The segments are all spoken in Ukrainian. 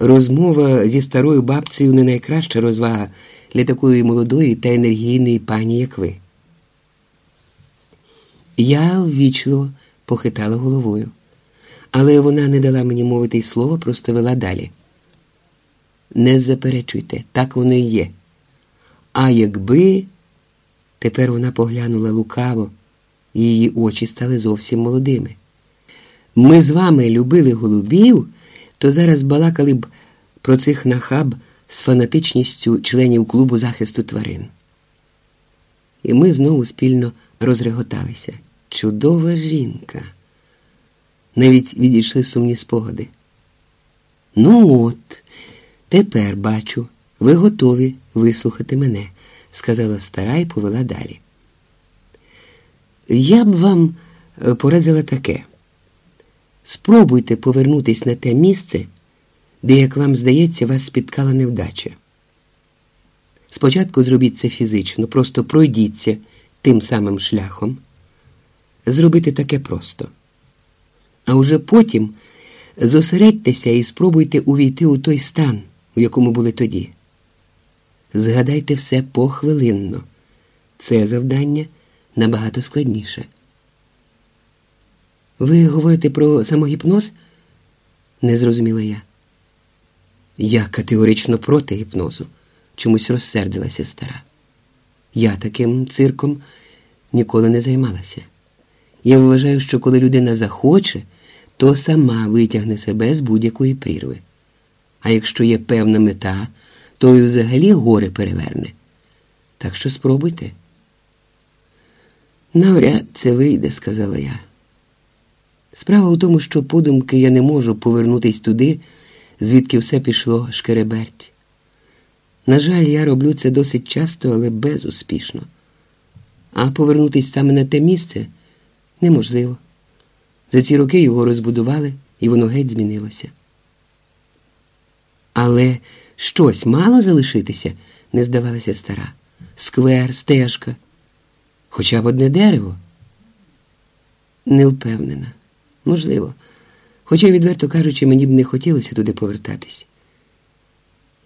Розмова зі старою бабцею не найкраща розвага для такої молодої та енергійної пані, як ви. Я ввічливо похитала головою, але вона не дала мені мовити й слова, просто вела далі. Не заперечуйте, так воно і є. А якби тепер вона поглянула лукаво, її очі стали зовсім молодими. Ми з вами любили голубів, то зараз балакали б про цих нахаб з фанатичністю членів клубу захисту тварин. І ми знову спільно розреготалися. Чудова жінка. Навіть відійшли сумні спогади. Ну от, тепер бачу, ви готові вислухати мене, сказала стара і повела далі. Я б вам е, порадила таке. Спробуйте повернутись на те місце, де, як вам здається, вас спіткала невдача. Спочатку зробіть це фізично, просто пройдіться тим самим шляхом. Зробити таке просто. А уже потім зосередьтеся і спробуйте увійти у той стан, у якому були тоді. Згадайте все похвилинно. Це завдання набагато складніше. Ви говорите про самогіпноз? не зрозуміла я. Я категорично проти гіпнозу, чомусь розсердилася стара. Я таким цирком ніколи не займалася. Я вважаю, що коли людина захоче, то сама витягне себе з будь-якої прірви. А якщо є певна мета, то й взагалі горе переверне. Так що спробуйте. Навряд це вийде, сказала я. Справа у тому, що подумки я не можу повернутись туди, звідки все пішло шкереберть. На жаль, я роблю це досить часто, але безуспішно. А повернутись саме на те місце неможливо. За ці роки його розбудували, і воно геть змінилося. Але щось мало залишитися, не здавалася стара. Сквер, стежка, хоча б одне дерево. Не впевнена. Можливо. Хоча, відверто кажучи, мені б не хотілося туди повертатись.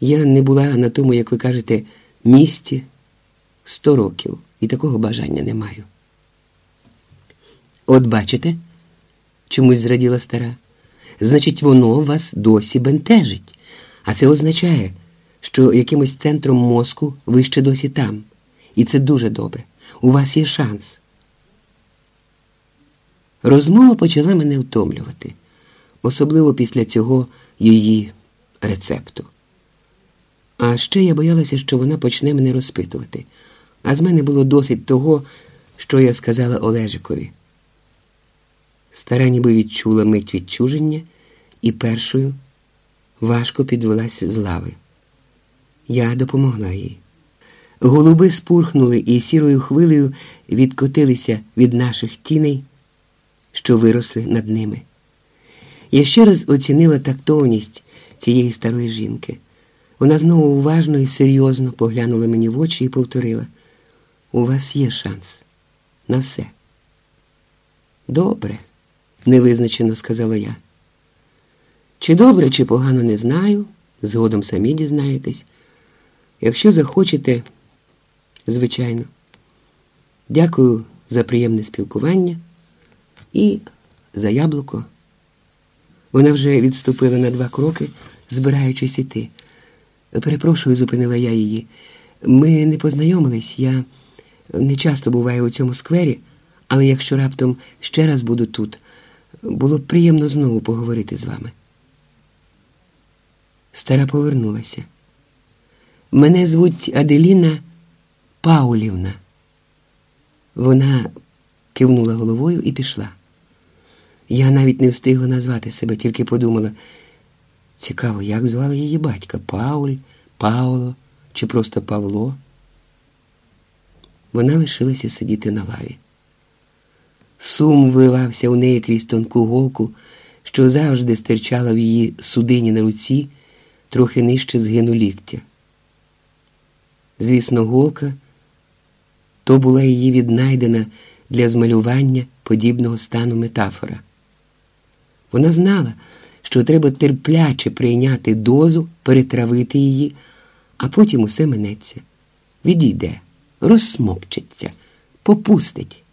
Я не була на тому, як ви кажете, місті сто років і такого бажання не маю. От бачите, чомусь зраділа стара. Значить, воно вас досі бентежить, а це означає, що якимось центром мозку ви ще досі там. І це дуже добре. У вас є шанс. Розмова почала мене втомлювати, особливо після цього її рецепту. А ще я боялася, що вона почне мене розпитувати, а з мене було досить того, що я сказала Олежикові. Стара ніби відчула мить відчуження і першою важко підвелася з лави. Я допомогла їй. Голуби спурхнули і сірою хвилею відкотилися від наших тіней, що виросли над ними. Я ще раз оцінила тактовність цієї старої жінки. Вона знову уважно і серйозно поглянула мені в очі і повторила: у вас є шанс на все. Добре невизначено сказала я. Чи добре, чи погано не знаю, згодом самі дізнаєтесь. Якщо захочете, звичайно, дякую за приємне спілкування і за яблуко. Вона вже відступила на два кроки, збираючись іти. Перепрошую, зупинила я її. Ми не познайомились, я не часто буваю у цьому сквері, але якщо раптом ще раз буду тут, було б приємно знову поговорити з вами. Стара повернулася. Мене звуть Аделіна Паулівна. Вона кивнула головою і пішла. Я навіть не встигла назвати себе, тільки подумала. Цікаво, як звали її батька Пауль, Пауло чи просто Павло. Вона лишилася сидіти на лаві. Сум вливався у неї крізь тонку голку, що завжди стирчала в її судині на руці, трохи нижче згину ліктя. Звісно, голка то була її віднайдена для змалювання подібного стану метафора. Вона знала, що треба терпляче прийняти дозу, перетравити її, а потім усе минеться. Відійде, розсмокчеться, попустить.